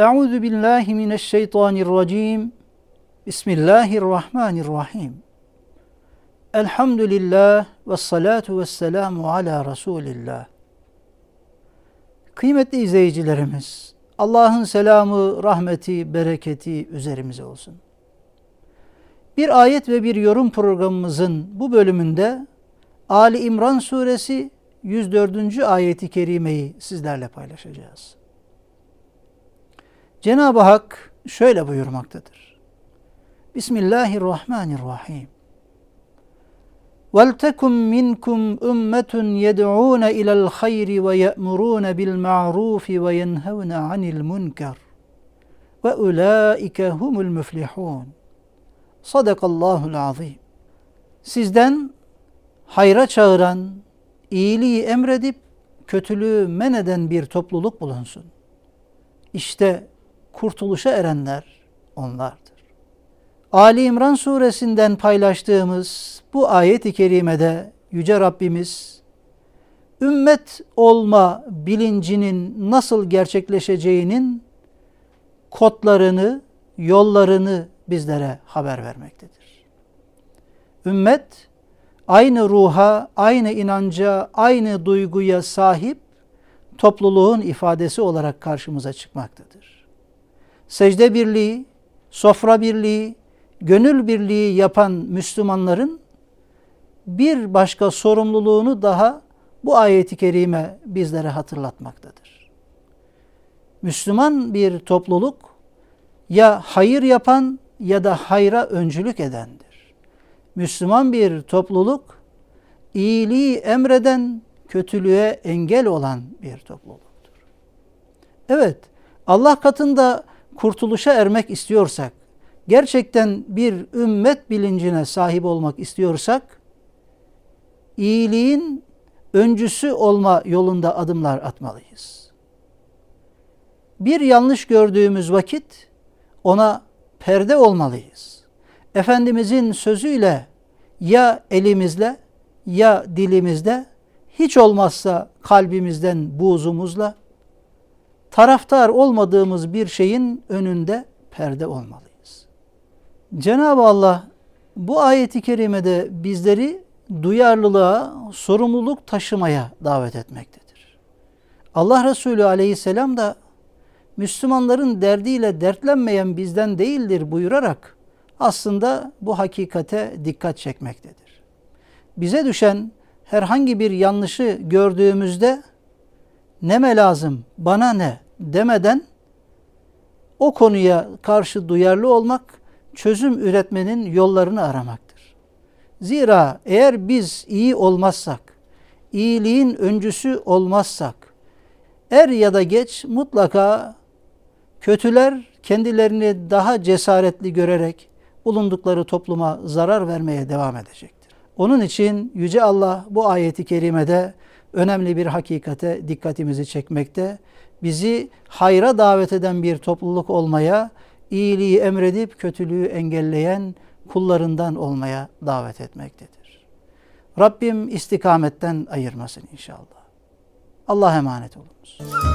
Euzu billahi mineşşeytanirracim. Bismillahirrahmanirrahim. Elhamdülillah ve salatu ve selamu ala Resulillah. Kıymetli izleyicilerimiz, Allah'ın selamı, rahmeti, bereketi üzerimize olsun. Bir ayet ve bir yorum programımızın bu bölümünde Ali İmran suresi 104. ayeti kerimeyi sizlerle paylaşacağız. Cenab-ı Hak şöyle buyurmaktadır. Bismillahirrahmanirrahim. وَلْتَكُمْ مِنْكُمْ أُمَّةٌ يَدْعُونَ إِلَى الْخَيْرِ وَيَأْمُرُونَ بِالْمَعْرُوفِ وَيَنْهَوْنَ عَنِ الْمُنْكَرِ وَأُولَٰئِكَ هُمُ الْمُفْلِحُونَ Sadakallahul azim. Sizden hayra çağıran, iyiliği emredip kötülüğü men eden bir topluluk bulunsun. İşte kurtuluşa erenler onlardır. Ali İmran suresinden paylaştığımız bu ayet-i kerimede Yüce Rabbimiz ümmet olma bilincinin nasıl gerçekleşeceğinin kodlarını, yollarını bizlere haber vermektedir. Ümmet aynı ruha, aynı inanca, aynı duyguya sahip topluluğun ifadesi olarak karşımıza çıkmaktadır. Secde birliği, sofra birliği, gönül birliği yapan Müslümanların bir başka sorumluluğunu daha bu ayeti kerime bizlere hatırlatmaktadır. Müslüman bir topluluk ya hayır yapan ya da hayra öncülük edendir. Müslüman bir topluluk iyiliği emreden, kötülüğe engel olan bir topluluktur. Evet, Allah katında kurtuluşa ermek istiyorsak, gerçekten bir ümmet bilincine sahip olmak istiyorsak, iyiliğin öncüsü olma yolunda adımlar atmalıyız. Bir yanlış gördüğümüz vakit ona perde olmalıyız. Efendimizin sözüyle ya elimizle ya dilimizde hiç olmazsa kalbimizden buğzumuzla taraftar olmadığımız bir şeyin önünde perde olmalıyız. Cenab-ı Allah bu ayeti kerimede bizleri duyarlılığa, sorumluluk taşımaya davet etmektedir. Allah Resulü aleyhisselam da Müslümanların derdiyle dertlenmeyen bizden değildir buyurarak aslında bu hakikate dikkat çekmektedir. Bize düşen herhangi bir yanlışı gördüğümüzde neme lazım, bana ne demeden o konuya karşı duyarlı olmak, çözüm üretmenin yollarını aramaktır. Zira eğer biz iyi olmazsak, iyiliğin öncüsü olmazsak, er ya da geç mutlaka kötüler kendilerini daha cesaretli görerek bulundukları topluma zarar vermeye devam edecektir. Onun için Yüce Allah bu ayeti kerimede önemli bir hakikate dikkatimizi çekmekte. Bizi hayra davet eden bir topluluk olmaya, iyiliği emredip kötülüğü engelleyen kullarından olmaya davet etmektedir. Rabbim istikametten ayırmasın inşallah. Allah emanet olunuz.